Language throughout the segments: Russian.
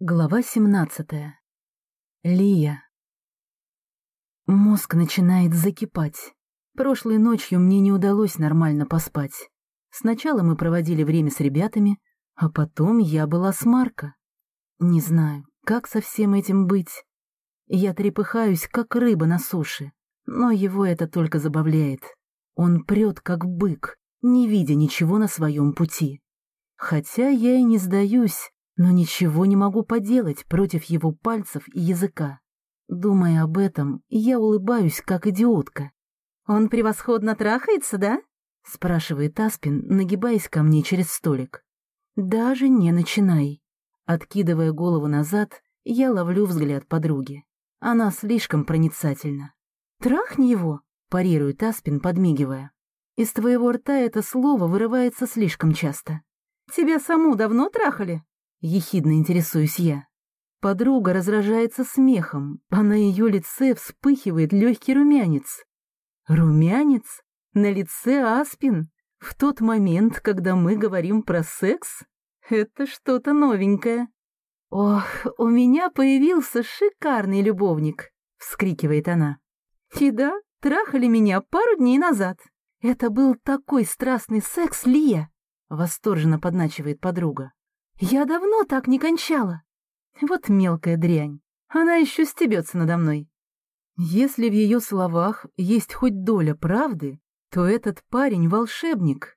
Глава 17. Лия. Мозг начинает закипать. Прошлой ночью мне не удалось нормально поспать. Сначала мы проводили время с ребятами, а потом я была с Марко. Не знаю, как со всем этим быть. Я трепыхаюсь, как рыба на суше, но его это только забавляет. Он прет, как бык, не видя ничего на своем пути. Хотя я и не сдаюсь, но ничего не могу поделать против его пальцев и языка. Думая об этом, я улыбаюсь, как идиотка. «Он превосходно трахается, да?» — спрашивает Аспин, нагибаясь ко мне через столик. «Даже не начинай». Откидывая голову назад, я ловлю взгляд подруги. Она слишком проницательна. «Трахни его!» — парирует Аспин, подмигивая. «Из твоего рта это слово вырывается слишком часто». «Тебя саму давно трахали?» — ехидно интересуюсь я. Подруга разражается смехом, а на ее лице вспыхивает легкий румянец. Румянец? На лице Аспин? В тот момент, когда мы говорим про секс? Это что-то новенькое. «Ох, у меня появился шикарный любовник!» — вскрикивает она. «И да, трахали меня пару дней назад. Это был такой страстный секс, Лия!» — восторженно подначивает подруга. Я давно так не кончала. Вот мелкая дрянь. Она еще стебется надо мной. Если в ее словах есть хоть доля правды, то этот парень — волшебник.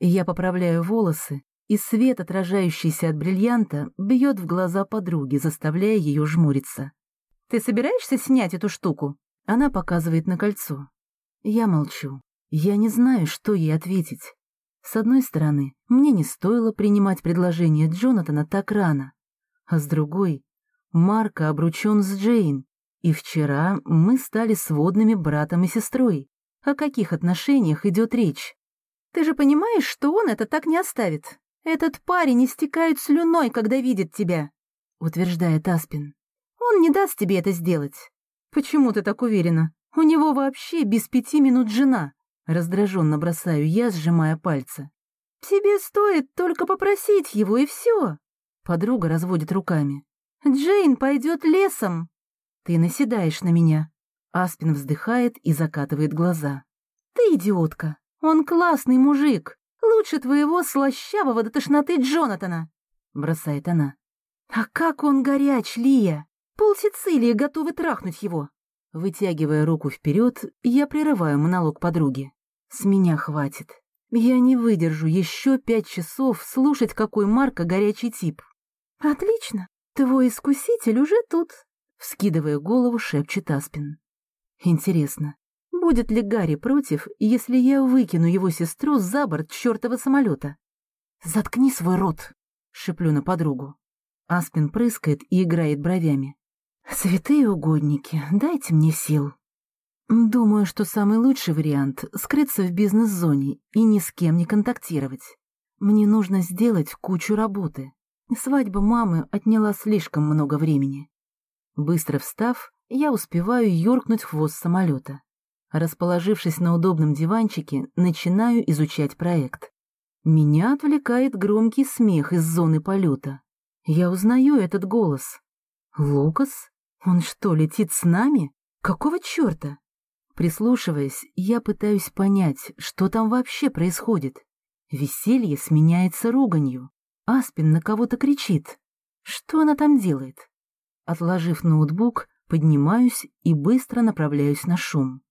Я поправляю волосы, и свет, отражающийся от бриллианта, бьет в глаза подруги, заставляя ее жмуриться. «Ты собираешься снять эту штуку?» Она показывает на кольцо. Я молчу. Я не знаю, что ей ответить. С одной стороны, мне не стоило принимать предложение Джонатана так рано, а с другой, Марко обручен с Джейн, и вчера мы стали сводными братом и сестрой. О каких отношениях идет речь? Ты же понимаешь, что он это так не оставит? Этот парень истекает слюной, когда видит тебя, — утверждает Аспин. Он не даст тебе это сделать. Почему ты так уверена? У него вообще без пяти минут жена. Раздраженно бросаю я, сжимая пальцы. «Тебе стоит только попросить его, и все!» Подруга разводит руками. «Джейн пойдет лесом!» «Ты наседаешь на меня!» Аспин вздыхает и закатывает глаза. «Ты идиотка! Он классный мужик! Лучше твоего слащавого до тошноты Джонатана!» Бросает она. «А как он горяч, Лия! Пол Сицилии готовы трахнуть его!» Вытягивая руку вперед, я прерываю монолог подруги. С меня хватит. Я не выдержу еще пять часов слушать, какой Марка горячий тип. «Отлично, твой искуситель уже тут», — вскидывая голову, шепчет Аспин. «Интересно, будет ли Гарри против, если я выкину его сестру за борт чертова самолета?» «Заткни свой рот!» — шеплю на подругу. Аспин прыскает и играет бровями. «Святые угодники, дайте мне сил!» Думаю, что самый лучший вариант — скрыться в бизнес-зоне и ни с кем не контактировать. Мне нужно сделать кучу работы. Свадьба мамы отняла слишком много времени. Быстро встав, я успеваю юркнуть хвост самолета. Расположившись на удобном диванчике, начинаю изучать проект. Меня отвлекает громкий смех из зоны полета. Я узнаю этот голос. Лукас? Он что, летит с нами? Какого черта? Прислушиваясь, я пытаюсь понять, что там вообще происходит. Веселье сменяется руганью. Аспин на кого-то кричит. Что она там делает? Отложив ноутбук, поднимаюсь и быстро направляюсь на шум.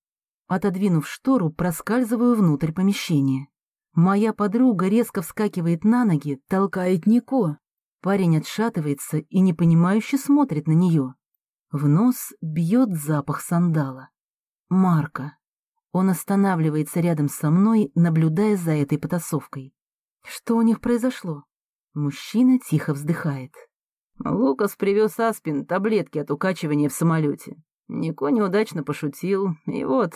Отодвинув штору, проскальзываю внутрь помещения. Моя подруга резко вскакивает на ноги, толкает Нико. Парень отшатывается и непонимающе смотрит на нее. В нос бьет запах сандала. Марка. Он останавливается рядом со мной, наблюдая за этой потасовкой. Что у них произошло? Мужчина тихо вздыхает. Лукас привез Аспин таблетки от укачивания в самолете. Нико неудачно пошутил, и вот...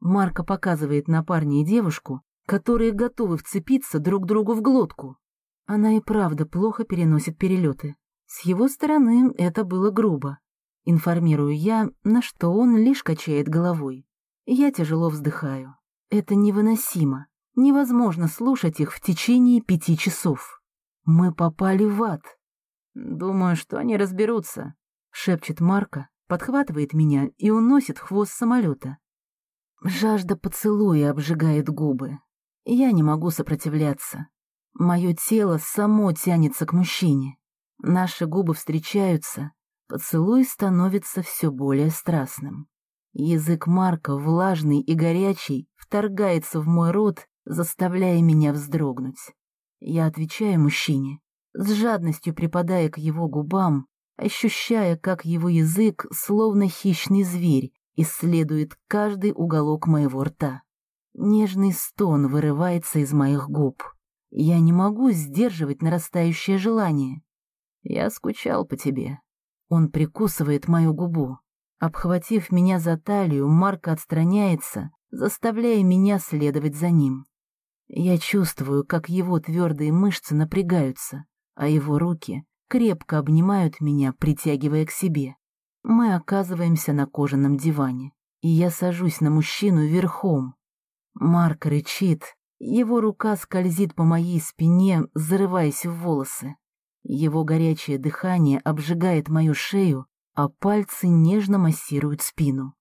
Марка показывает на парня и девушку, которые готовы вцепиться друг другу в глотку. Она и правда плохо переносит перелеты. С его стороны это было грубо. Информирую я, на что он лишь качает головой. Я тяжело вздыхаю. Это невыносимо. Невозможно слушать их в течение пяти часов. Мы попали в ад. Думаю, что они разберутся», — шепчет Марка, подхватывает меня и уносит хвост самолета. Жажда поцелуя обжигает губы. Я не могу сопротивляться. Мое тело само тянется к мужчине. Наши губы встречаются, поцелуй становится все более страстным. Язык Марка, влажный и горячий, вторгается в мой рот, заставляя меня вздрогнуть. Я отвечаю мужчине, с жадностью припадая к его губам, ощущая, как его язык, словно хищный зверь, исследует каждый уголок моего рта. Нежный стон вырывается из моих губ. Я не могу сдерживать нарастающее желание. Я скучал по тебе. Он прикусывает мою губу. Обхватив меня за талию, Марк отстраняется, заставляя меня следовать за ним. Я чувствую, как его твердые мышцы напрягаются, а его руки крепко обнимают меня, притягивая к себе. Мы оказываемся на кожаном диване, и я сажусь на мужчину верхом. Марк рычит, его рука скользит по моей спине, зарываясь в волосы. Его горячее дыхание обжигает мою шею, а пальцы нежно массируют спину.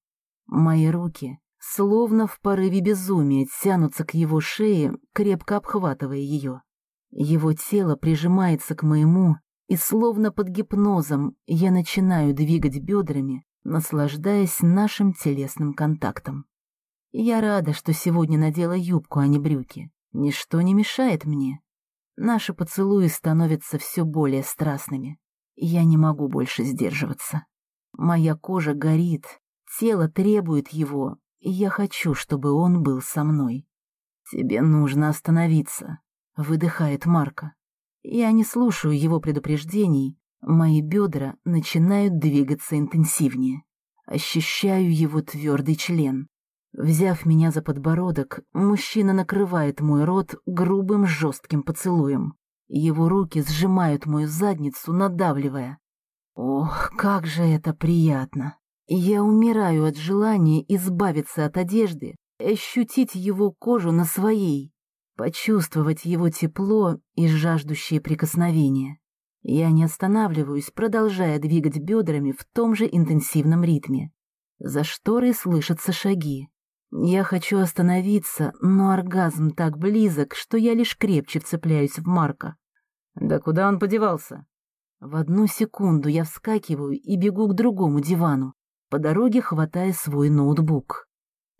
Мои руки, словно в порыве безумия, тянутся к его шее, крепко обхватывая ее. Его тело прижимается к моему, и словно под гипнозом я начинаю двигать бедрами, наслаждаясь нашим телесным контактом. Я рада, что сегодня надела юбку, а не брюки. Ничто не мешает мне. Наши поцелуи становятся все более страстными. Я не могу больше сдерживаться. Моя кожа горит, тело требует его, и я хочу, чтобы он был со мной. «Тебе нужно остановиться», — выдыхает Марка. Я не слушаю его предупреждений, мои бедра начинают двигаться интенсивнее. Ощущаю его твердый член. Взяв меня за подбородок, мужчина накрывает мой рот грубым жестким поцелуем. Его руки сжимают мою задницу, надавливая. Ох, как же это приятно! Я умираю от желания избавиться от одежды, ощутить его кожу на своей, почувствовать его тепло и жаждущие прикосновения. Я не останавливаюсь, продолжая двигать бедрами в том же интенсивном ритме. За шторой слышатся шаги. Я хочу остановиться, но оргазм так близок, что я лишь крепче вцепляюсь в Марка. Да куда он подевался? В одну секунду я вскакиваю и бегу к другому дивану, по дороге хватая свой ноутбук.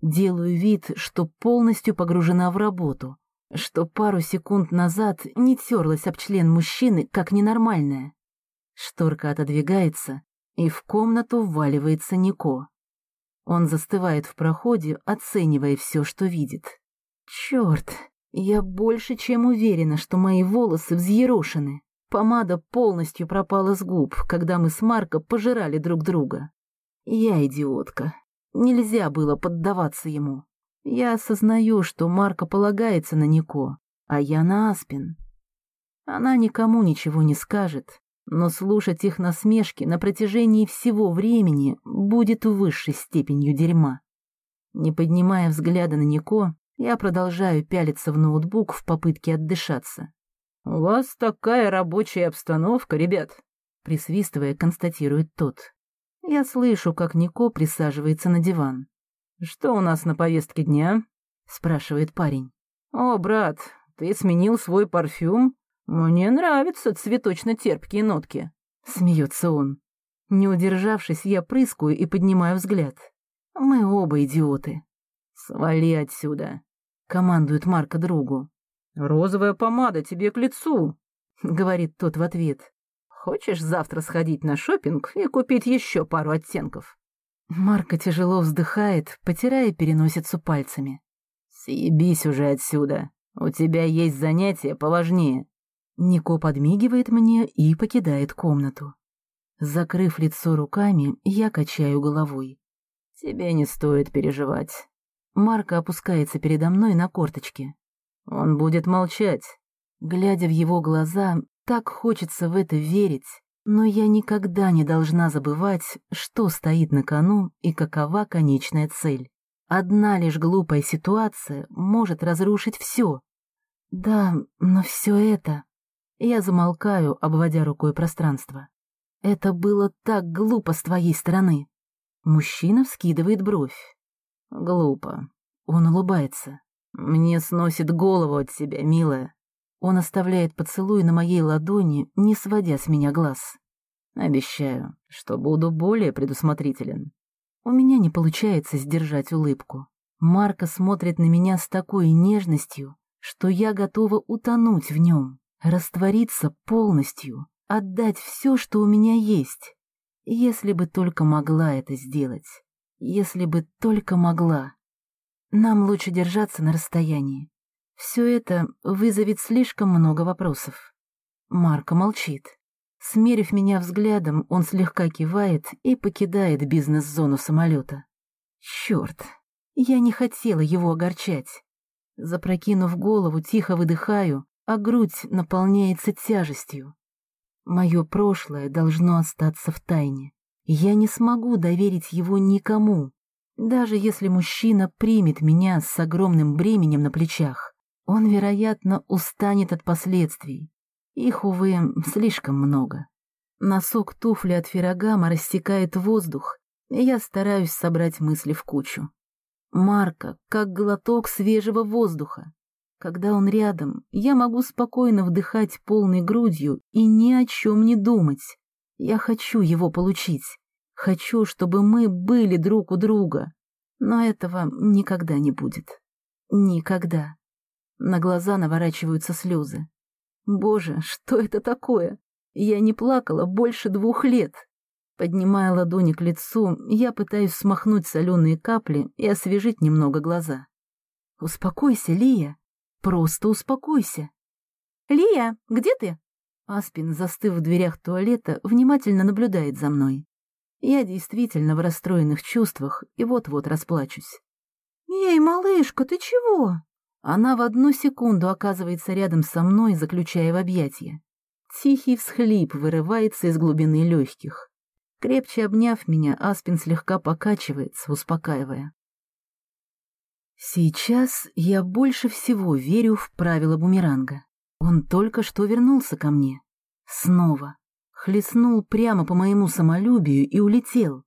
Делаю вид, что полностью погружена в работу, что пару секунд назад не терлась об член мужчины, как ненормальная. Шторка отодвигается, и в комнату вваливается Нико. Он застывает в проходе, оценивая все, что видит. Черт, я больше чем уверена, что мои волосы взъерошены. Помада полностью пропала с губ, когда мы с Марко пожирали друг друга. Я идиотка. Нельзя было поддаваться ему. Я осознаю, что Марко полагается на Нико, а я на Аспин. Она никому ничего не скажет, но слушать их насмешки на протяжении всего времени будет высшей степенью дерьма. Не поднимая взгляда на Нико, я продолжаю пялиться в ноутбук в попытке отдышаться. «У вас такая рабочая обстановка, ребят», — присвистывая, констатирует тот. Я слышу, как Нико присаживается на диван. «Что у нас на повестке дня?» — спрашивает парень. «О, брат, ты сменил свой парфюм? «Мне нравятся цветочно-терпкие нотки», — смеется он. Не удержавшись, я прыскаю и поднимаю взгляд. Мы оба идиоты. «Свали отсюда», — командует Марка другу. «Розовая помада тебе к лицу», — говорит тот в ответ. «Хочешь завтра сходить на шопинг и купить еще пару оттенков?» Марка тяжело вздыхает, потирая переносицу пальцами. «Съебись уже отсюда. У тебя есть занятия поважнее». Нико подмигивает мне и покидает комнату. Закрыв лицо руками, я качаю головой. «Тебе не стоит переживать». Марка опускается передо мной на корточки. «Он будет молчать». Глядя в его глаза, так хочется в это верить, но я никогда не должна забывать, что стоит на кону и какова конечная цель. Одна лишь глупая ситуация может разрушить все. Да, но все это Я замолкаю, обводя рукой пространство. Это было так глупо с твоей стороны. Мужчина вскидывает бровь. Глупо. Он улыбается. Мне сносит голову от себя, милая. Он оставляет поцелуй на моей ладони, не сводя с меня глаз. Обещаю, что буду более предусмотрителен. У меня не получается сдержать улыбку. Марка смотрит на меня с такой нежностью, что я готова утонуть в нем, раствориться полностью, отдать все, что у меня есть. Если бы только могла это сделать. Если бы только могла. Нам лучше держаться на расстоянии. Все это вызовет слишком много вопросов. Марко молчит. Смерив меня взглядом, он слегка кивает и покидает бизнес-зону самолета. Черт, я не хотела его огорчать. Запрокинув голову, тихо выдыхаю, а грудь наполняется тяжестью. Мое прошлое должно остаться в тайне. Я не смогу доверить его никому, даже если мужчина примет меня с огромным бременем на плечах. Он, вероятно, устанет от последствий. Их, увы, слишком много. Носок туфли от Феррагама рассекает воздух, и я стараюсь собрать мысли в кучу. Марка, как глоток свежего воздуха. Когда он рядом, я могу спокойно вдыхать полной грудью и ни о чем не думать. Я хочу его получить. Хочу, чтобы мы были друг у друга. Но этого никогда не будет. Никогда. На глаза наворачиваются слезы. Боже, что это такое? Я не плакала больше двух лет. Поднимая ладони к лицу, я пытаюсь смахнуть соленые капли и освежить немного глаза. «Успокойся, Лия. Просто успокойся». «Лия, где ты?» Аспин, застыв в дверях туалета, внимательно наблюдает за мной. Я действительно в расстроенных чувствах и вот-вот расплачусь. «Эй, малышка, ты чего?» Она в одну секунду оказывается рядом со мной, заключая в объятия. Тихий всхлип вырывается из глубины легких. Крепче обняв меня, Аспин слегка покачивается, успокаивая. Сейчас я больше всего верю в правила бумеранга. Он только что вернулся ко мне. Снова. Хлестнул прямо по моему самолюбию и улетел.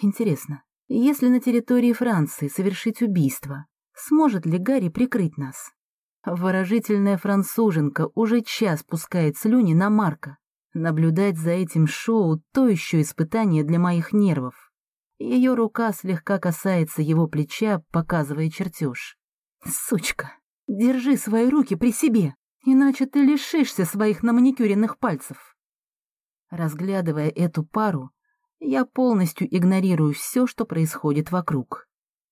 Интересно, если на территории Франции совершить убийство, Сможет ли Гарри прикрыть нас? Выражительная француженка уже час пускает слюни на Марка. Наблюдать за этим шоу — то еще испытание для моих нервов. Ее рука слегка касается его плеча, показывая чертеж. «Сучка, держи свои руки при себе, иначе ты лишишься своих наманикюренных пальцев». Разглядывая эту пару, я полностью игнорирую все, что происходит вокруг.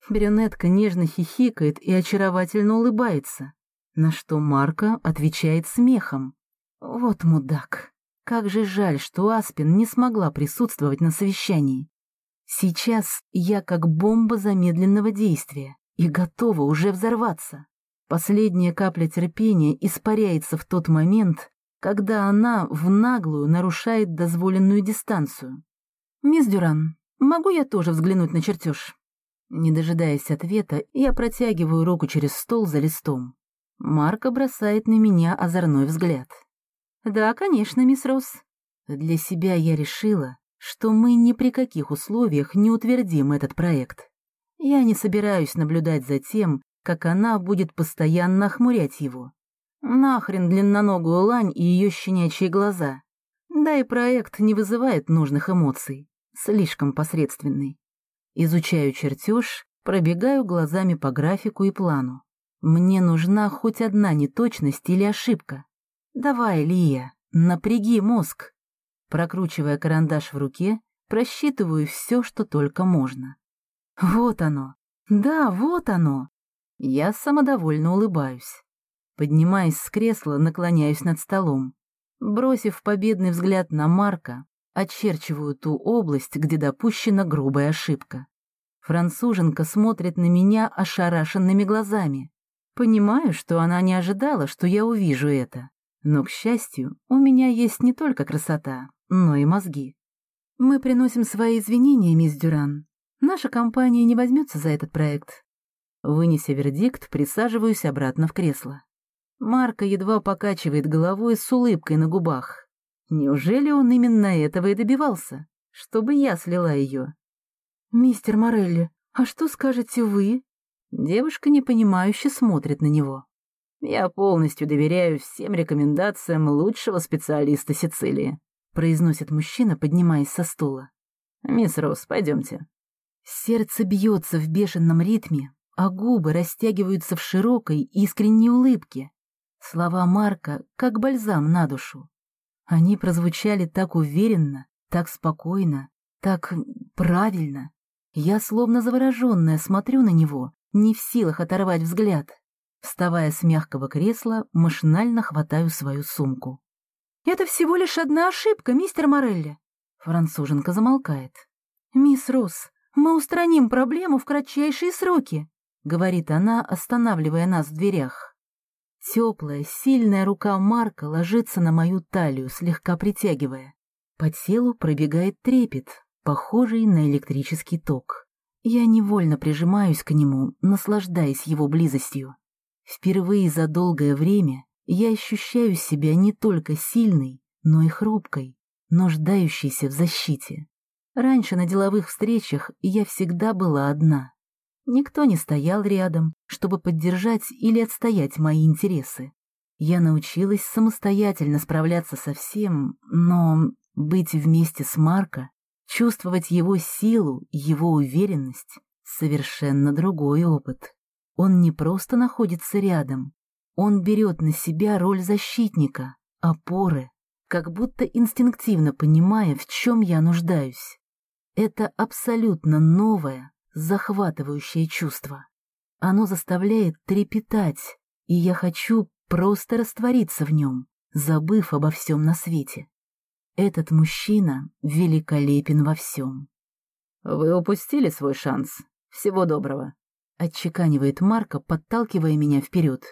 Брюнетка нежно хихикает и очаровательно улыбается, на что Марка отвечает смехом. Вот мудак. Как же жаль, что Аспин не смогла присутствовать на совещании. Сейчас я как бомба замедленного действия и готова уже взорваться. Последняя капля терпения испаряется в тот момент, когда она в наглую нарушает дозволенную дистанцию. «Мисс Дюран, могу я тоже взглянуть на чертеж?» Не дожидаясь ответа, я протягиваю руку через стол за листом. Марка бросает на меня озорной взгляд. «Да, конечно, мисс Росс. Для себя я решила, что мы ни при каких условиях не утвердим этот проект. Я не собираюсь наблюдать за тем, как она будет постоянно охмурять его. Нахрен длинноногую лань и ее щенячьи глаза. Да и проект не вызывает нужных эмоций, слишком посредственный. Изучаю чертеж, пробегаю глазами по графику и плану. Мне нужна хоть одна неточность или ошибка. Давай, Лия, напряги мозг. Прокручивая карандаш в руке, просчитываю все, что только можно. Вот оно. Да, вот оно. Я самодовольно улыбаюсь. Поднимаясь с кресла, наклоняюсь над столом. Бросив победный взгляд на Марка, очерчиваю ту область, где допущена грубая ошибка. Француженка смотрит на меня ошарашенными глазами. Понимаю, что она не ожидала, что я увижу это. Но, к счастью, у меня есть не только красота, но и мозги. Мы приносим свои извинения, мисс Дюран. Наша компания не возьмется за этот проект. Вынеся вердикт, присаживаюсь обратно в кресло. Марка едва покачивает головой с улыбкой на губах. Неужели он именно этого и добивался, чтобы я слила ее? «Мистер Морелли, а что скажете вы?» Девушка непонимающе смотрит на него. «Я полностью доверяю всем рекомендациям лучшего специалиста Сицилии», произносит мужчина, поднимаясь со стула. «Мисс Росс, пойдемте». Сердце бьется в бешеном ритме, а губы растягиваются в широкой, искренней улыбке. Слова Марка как бальзам на душу. Они прозвучали так уверенно, так спокойно, так правильно. Я, словно завороженная, смотрю на него, не в силах оторвать взгляд. Вставая с мягкого кресла, машинально хватаю свою сумку. «Это всего лишь одна ошибка, мистер Морелли!» Француженка замолкает. «Мисс Росс, мы устраним проблему в кратчайшие сроки», — говорит она, останавливая нас в дверях. Теплая, сильная рука Марка ложится на мою талию, слегка притягивая. По телу пробегает трепет, похожий на электрический ток. Я невольно прижимаюсь к нему, наслаждаясь его близостью. Впервые за долгое время я ощущаю себя не только сильной, но и хрупкой, нуждающейся в защите. Раньше на деловых встречах я всегда была одна. Никто не стоял рядом, чтобы поддержать или отстоять мои интересы. Я научилась самостоятельно справляться со всем, но быть вместе с Марко, чувствовать его силу, его уверенность — совершенно другой опыт. Он не просто находится рядом, он берет на себя роль защитника, опоры, как будто инстинктивно понимая, в чем я нуждаюсь. Это абсолютно новое, захватывающее чувство. Оно заставляет трепетать, и я хочу просто раствориться в нем, забыв обо всем на свете. Этот мужчина великолепен во всем. «Вы упустили свой шанс. Всего доброго», Отчеканивает Марка, подталкивая меня вперед.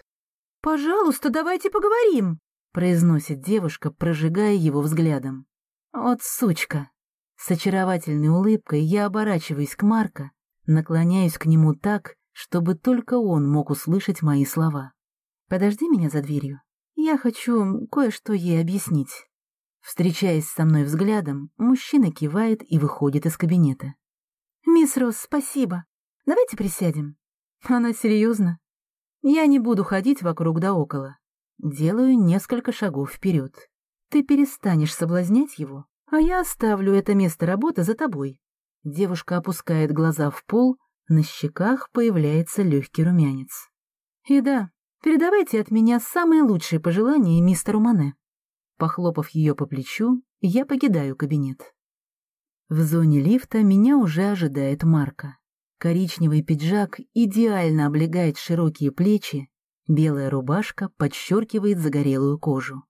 «Пожалуйста, давайте поговорим», — произносит девушка, прожигая его взглядом. «Вот сучка». С очаровательной улыбкой я оборачиваюсь к Марка, наклоняюсь к нему так, чтобы только он мог услышать мои слова. «Подожди меня за дверью. Я хочу кое-что ей объяснить». Встречаясь со мной взглядом, мужчина кивает и выходит из кабинета. «Мисс Росс, спасибо. Давайте присядем. Она серьезно? Я не буду ходить вокруг да около. Делаю несколько шагов вперед. Ты перестанешь соблазнять его, а я оставлю это место работы за тобой. Девушка опускает глаза в пол, на щеках появляется легкий румянец. И да, передавайте от меня самые лучшие пожелания мистеру Мане. Похлопав ее по плечу, я покидаю кабинет. В зоне лифта меня уже ожидает Марка. Коричневый пиджак идеально облегает широкие плечи, белая рубашка подчеркивает загорелую кожу.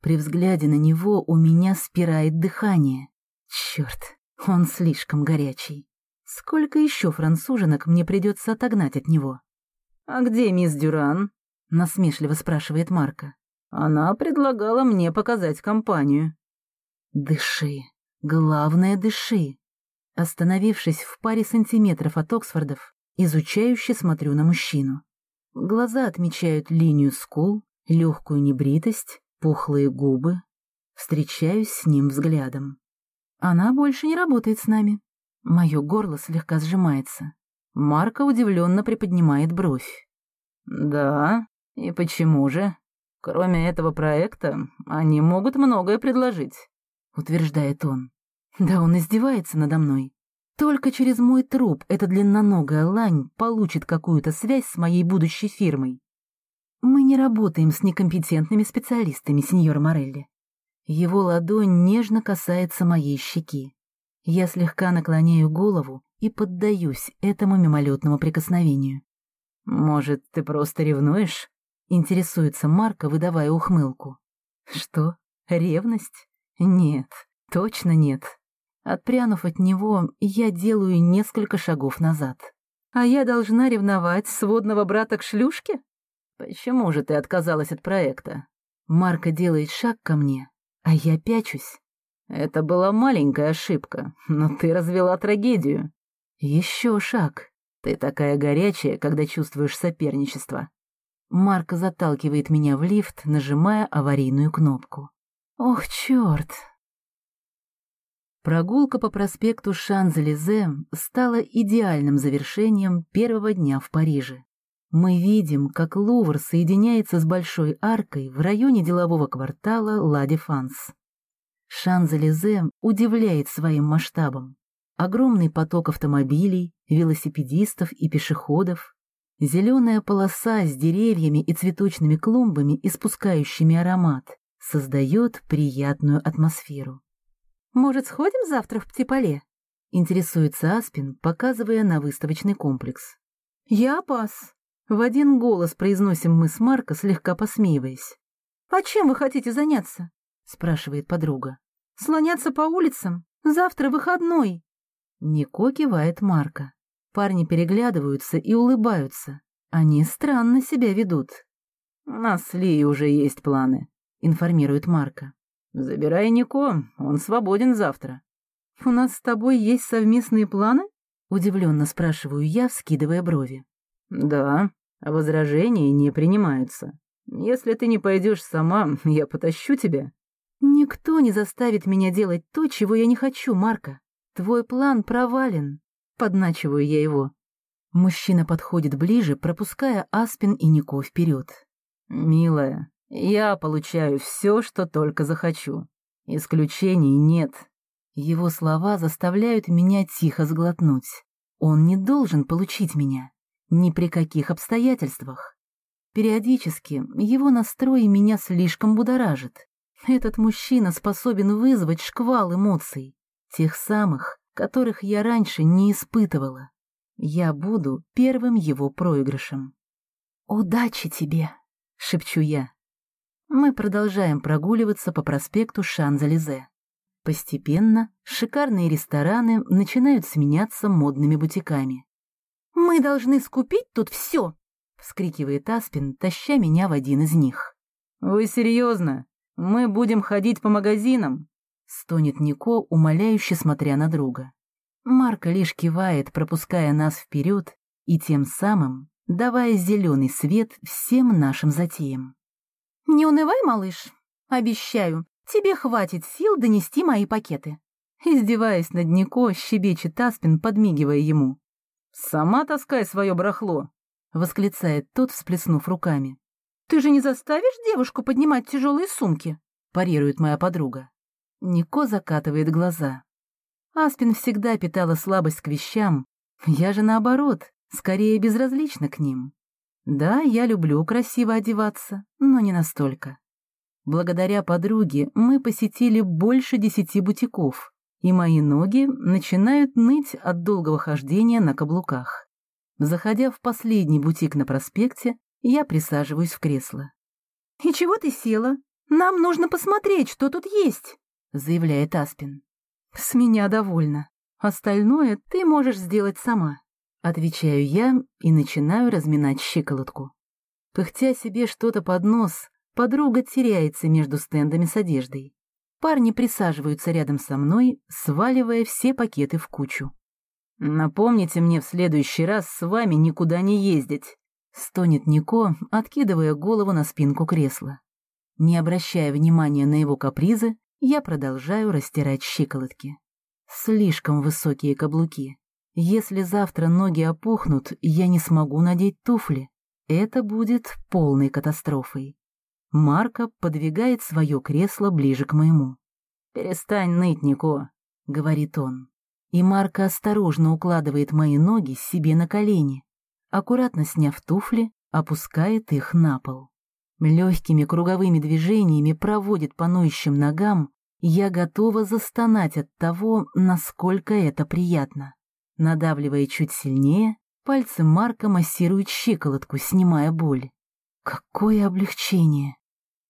При взгляде на него у меня спирает дыхание. Черт, он слишком горячий. Сколько еще француженок мне придется отогнать от него? «А где мисс Дюран?» — насмешливо спрашивает Марка. «Она предлагала мне показать компанию». «Дыши. Главное, дыши. Остановившись в паре сантиметров от Оксфордов, изучающе смотрю на мужчину. Глаза отмечают линию скул, легкую небритость, пухлые губы. Встречаюсь с ним взглядом. Она больше не работает с нами. Мое горло слегка сжимается. Марка удивленно приподнимает бровь. «Да? И почему же? Кроме этого проекта, они могут многое предложить», — утверждает он. Да он издевается надо мной. Только через мой труп эта длинноногая лань получит какую-то связь с моей будущей фирмой. Мы не работаем с некомпетентными специалистами, сеньор Морелли. Его ладонь нежно касается моей щеки. Я слегка наклоняю голову и поддаюсь этому мимолетному прикосновению. «Может, ты просто ревнуешь?» — интересуется Марка, выдавая ухмылку. «Что? Ревность? Нет, точно нет. Отпрянув от него, я делаю несколько шагов назад. А я должна ревновать сводного брата к шлюшке? Почему же ты отказалась от проекта? Марка делает шаг ко мне, а я пячусь. Это была маленькая ошибка, но ты развела трагедию. Еще шаг. Ты такая горячая, когда чувствуешь соперничество. Марка заталкивает меня в лифт, нажимая аварийную кнопку. Ох, черт! Прогулка по проспекту Шан-Залезе стала идеальным завершением первого дня в Париже. Мы видим, как Лувр соединяется с Большой аркой в районе делового квартала Ла-Дефанс. Шан-Залезе удивляет своим масштабом. Огромный поток автомобилей, велосипедистов и пешеходов, зеленая полоса с деревьями и цветочными клумбами, испускающими аромат, создает приятную атмосферу. «Может, сходим завтра в Птиполе?» — интересуется Аспин, показывая на выставочный комплекс. «Я пас», — в один голос произносим мы с Марко, слегка посмеиваясь. «А чем вы хотите заняться?» — спрашивает подруга. «Слоняться по улицам? Завтра выходной». Нико кивает Марко. Парни переглядываются и улыбаются. Они странно себя ведут. «У нас с Ли уже есть планы», — информирует Марко. «Забирай Нико, он свободен завтра». «У нас с тобой есть совместные планы?» — удивленно спрашиваю я, вскидывая брови. «Да, возражения не принимаются. Если ты не пойдешь сама, я потащу тебя». «Никто не заставит меня делать то, чего я не хочу, Марка. Твой план провален». Подначиваю я его. Мужчина подходит ближе, пропуская Аспин и Нико вперед. «Милая, я получаю все, что только захочу. Исключений нет. Его слова заставляют меня тихо сглотнуть. Он не должен получить меня. Ни при каких обстоятельствах. Периодически его настрой меня слишком будоражит. Этот мужчина способен вызвать шквал эмоций, тех самых, которых я раньше не испытывала. Я буду первым его проигрышем. «Удачи тебе!» — шепчу я. Мы продолжаем прогуливаться по проспекту Шан-Залезе. Постепенно шикарные рестораны начинают сменяться модными бутиками. «Мы должны скупить тут все!» — вскрикивает Аспин, таща меня в один из них. «Вы серьезно? Мы будем ходить по магазинам?» — стонет Нико, умоляюще смотря на друга. Марка лишь кивает, пропуская нас вперед и тем самым давая зеленый свет всем нашим затеям. «Не унывай, малыш. Обещаю, тебе хватит сил донести мои пакеты». Издеваясь над Нико, щебечет Аспин, подмигивая ему. «Сама таскай свое барахло», — восклицает тот, всплеснув руками. «Ты же не заставишь девушку поднимать тяжелые сумки?» — парирует моя подруга. Нико закатывает глаза. Аспин всегда питала слабость к вещам. Я же наоборот, скорее безразлична к ним. Да, я люблю красиво одеваться, но не настолько. Благодаря подруге мы посетили больше десяти бутиков, и мои ноги начинают ныть от долгого хождения на каблуках. Заходя в последний бутик на проспекте, я присаживаюсь в кресло. «И чего ты села? Нам нужно посмотреть, что тут есть», — заявляет Аспин. «С меня довольно. Остальное ты можешь сделать сама». Отвечаю я и начинаю разминать щиколотку. Пыхтя себе что-то под нос, подруга теряется между стендами с одеждой. Парни присаживаются рядом со мной, сваливая все пакеты в кучу. «Напомните мне в следующий раз с вами никуда не ездить», — стонет Нико, откидывая голову на спинку кресла. Не обращая внимания на его капризы, я продолжаю растирать щиколотки. Слишком высокие каблуки. Если завтра ноги опухнут, я не смогу надеть туфли. Это будет полной катастрофой. Марко подвигает свое кресло ближе к моему. «Перестань ныть, Нико», — говорит он. И Марко осторожно укладывает мои ноги себе на колени. Аккуратно сняв туфли, опускает их на пол. Легкими круговыми движениями проводит по ноющим ногам, я готова застонать от того, насколько это приятно. Надавливая чуть сильнее, пальцы Марка массируют щиколотку, снимая боль. Какое облегчение!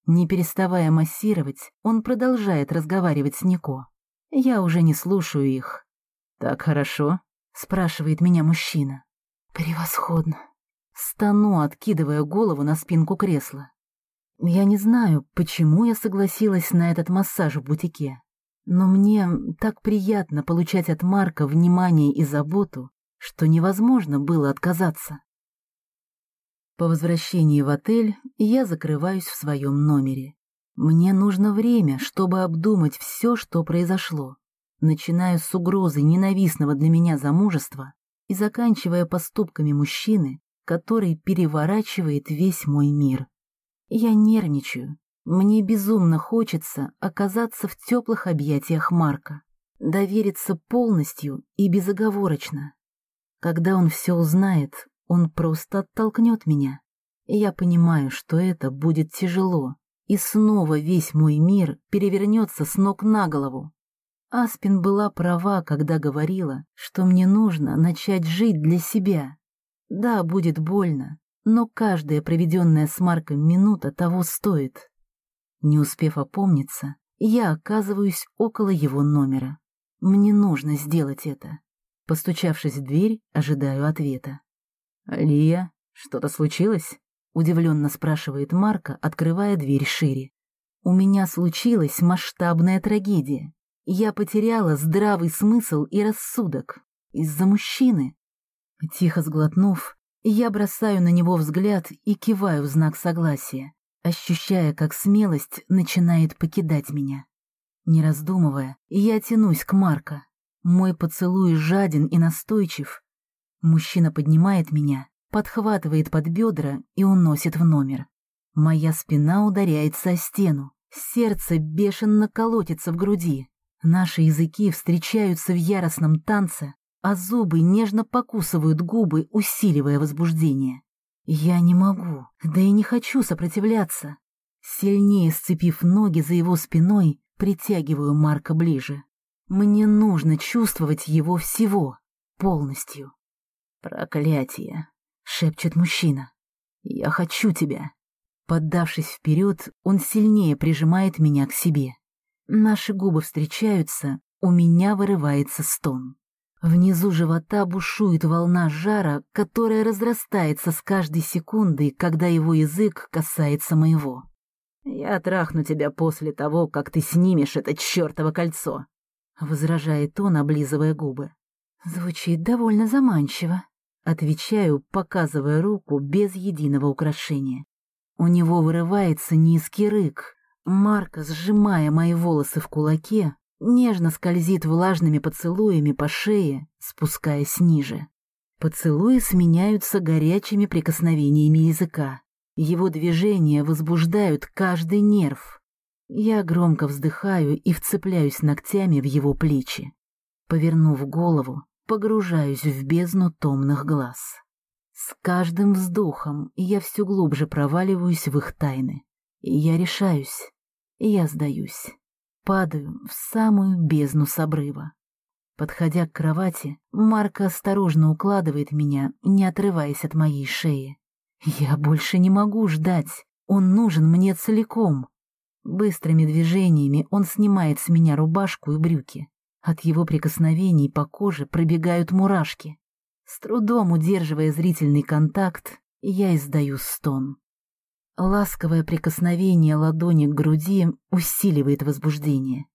Не переставая массировать, он продолжает разговаривать с Нико. Я уже не слушаю их. «Так хорошо?» — спрашивает меня мужчина. «Превосходно!» Стану, откидывая голову на спинку кресла. Я не знаю, почему я согласилась на этот массаж в бутике. Но мне так приятно получать от Марка внимание и заботу, что невозможно было отказаться. По возвращении в отель я закрываюсь в своем номере. Мне нужно время, чтобы обдумать все, что произошло, начиная с угрозы ненавистного для меня замужества и заканчивая поступками мужчины, который переворачивает весь мой мир. Я нервничаю. Мне безумно хочется оказаться в теплых объятиях Марка, довериться полностью и безоговорочно. Когда он все узнает, он просто оттолкнет меня. Я понимаю, что это будет тяжело, и снова весь мой мир перевернется с ног на голову. Аспин была права, когда говорила, что мне нужно начать жить для себя. Да, будет больно, но каждая проведенная с Марком минута того стоит. Не успев опомниться, я оказываюсь около его номера. Мне нужно сделать это. Постучавшись в дверь, ожидаю ответа. «Лия, что-то случилось?» — удивленно спрашивает Марка, открывая дверь шире. «У меня случилась масштабная трагедия. Я потеряла здравый смысл и рассудок. Из-за мужчины». Тихо сглотнув, я бросаю на него взгляд и киваю в знак согласия, ощущая, как смелость начинает покидать меня. Не раздумывая, я тянусь к Марка. Мой поцелуй жаден и настойчив, Мужчина поднимает меня, подхватывает под бедра и уносит в номер. Моя спина ударяется о стену, сердце бешено колотится в груди. Наши языки встречаются в яростном танце, а зубы нежно покусывают губы, усиливая возбуждение. Я не могу, да и не хочу сопротивляться. Сильнее сцепив ноги за его спиной, притягиваю Марка ближе. Мне нужно чувствовать его всего, полностью. «Проклятие!» — шепчет мужчина. «Я хочу тебя!» Поддавшись вперед, он сильнее прижимает меня к себе. Наши губы встречаются, у меня вырывается стон. Внизу живота бушует волна жара, которая разрастается с каждой секундой, когда его язык касается моего. «Я трахну тебя после того, как ты снимешь это чертово кольцо», — возражает он, облизывая губы. Звучит довольно заманчиво. Отвечаю, показывая руку без единого украшения. У него вырывается низкий рык. Марка, сжимая мои волосы в кулаке, нежно скользит влажными поцелуями по шее, спускаясь ниже. Поцелуи сменяются горячими прикосновениями языка. Его движения возбуждают каждый нерв. Я громко вздыхаю и вцепляюсь ногтями в его плечи. Повернув голову, погружаюсь в бездну томных глаз. С каждым вздохом я все глубже проваливаюсь в их тайны. Я решаюсь, я сдаюсь. Падаю в самую бездну с обрыва. Подходя к кровати, Марка осторожно укладывает меня, не отрываясь от моей шеи. Я больше не могу ждать, он нужен мне целиком. Быстрыми движениями он снимает с меня рубашку и брюки. От его прикосновений по коже пробегают мурашки. С трудом удерживая зрительный контакт, я издаю стон. Ласковое прикосновение ладони к груди усиливает возбуждение.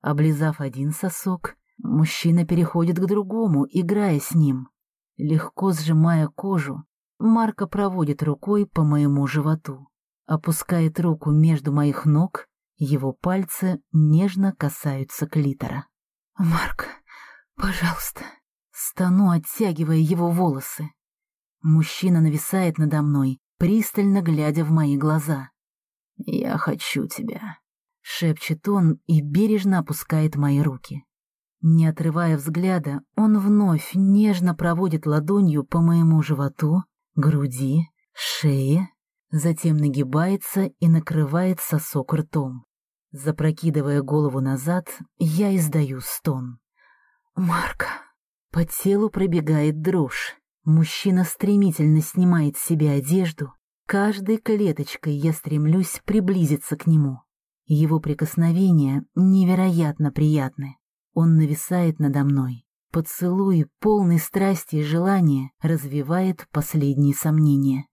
Облизав один сосок, мужчина переходит к другому, играя с ним. Легко сжимая кожу, Марко проводит рукой по моему животу. Опускает руку между моих ног, его пальцы нежно касаются клитора. «Марк, пожалуйста!» Стану, оттягивая его волосы. Мужчина нависает надо мной, пристально глядя в мои глаза. «Я хочу тебя», — шепчет он и бережно опускает мои руки. Не отрывая взгляда, он вновь нежно проводит ладонью по моему животу, груди, шее, затем нагибается и накрывает сосок ртом. Запрокидывая голову назад, я издаю стон. «Марк!» По телу пробегает дрожь. Мужчина стремительно снимает с себя одежду. Каждой клеточкой я стремлюсь приблизиться к нему. Его прикосновения невероятно приятны. Он нависает надо мной. Поцелуй, полный страсти и желания, развивает последние сомнения.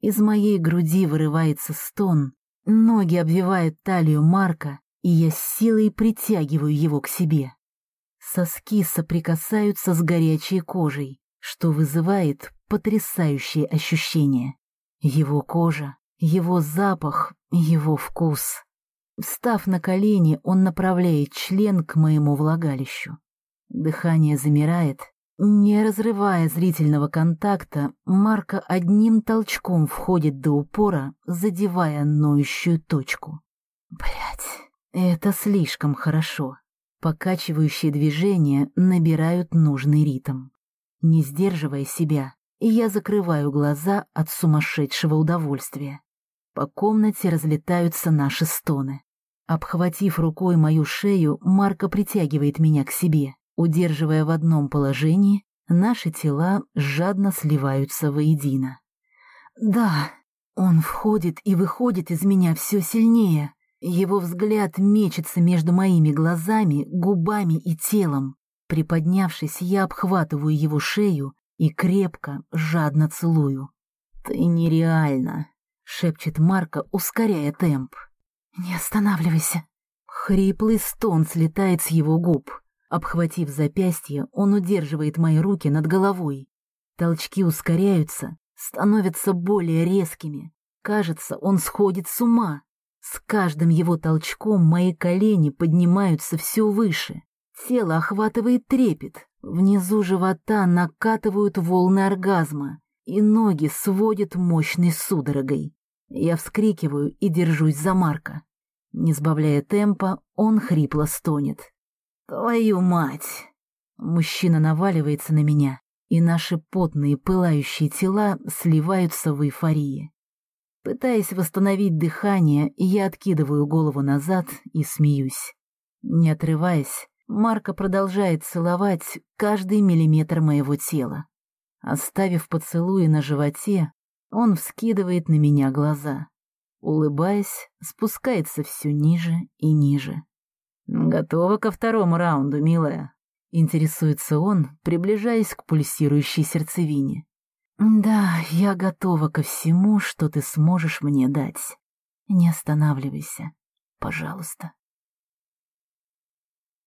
Из моей груди вырывается стон, Ноги обвивают талию Марка, и я силой притягиваю его к себе. Соски соприкасаются с горячей кожей, что вызывает потрясающее ощущение. Его кожа, его запах, его вкус. Встав на колени, он направляет член к моему влагалищу. Дыхание замирает. Не разрывая зрительного контакта, Марка одним толчком входит до упора, задевая ноющую точку. Блять, это слишком хорошо. Покачивающие движения набирают нужный ритм. Не сдерживая себя, я закрываю глаза от сумасшедшего удовольствия. По комнате разлетаются наши стоны. Обхватив рукой мою шею, Марко притягивает меня к себе. Удерживая в одном положении, наши тела жадно сливаются воедино. Да, он входит и выходит из меня все сильнее. Его взгляд мечется между моими глазами, губами и телом. Приподнявшись, я обхватываю его шею и крепко, жадно целую. «Ты нереально!» — шепчет Марка, ускоряя темп. «Не останавливайся!» Хриплый стон слетает с его губ. Обхватив запястье, он удерживает мои руки над головой. Толчки ускоряются, становятся более резкими. Кажется, он сходит с ума. С каждым его толчком мои колени поднимаются все выше. Тело охватывает трепет. Внизу живота накатывают волны оргазма, и ноги сводят мощной судорогой. Я вскрикиваю и держусь за Марка. Не сбавляя темпа, он хрипло стонет. «Твою мать!» Мужчина наваливается на меня, и наши потные пылающие тела сливаются в эйфории. Пытаясь восстановить дыхание, я откидываю голову назад и смеюсь. Не отрываясь, Марко продолжает целовать каждый миллиметр моего тела. Оставив поцелуи на животе, он вскидывает на меня глаза. Улыбаясь, спускается все ниже и ниже. «Готова ко второму раунду, милая?» — интересуется он, приближаясь к пульсирующей сердцевине. «Да, я готова ко всему, что ты сможешь мне дать. Не останавливайся, пожалуйста».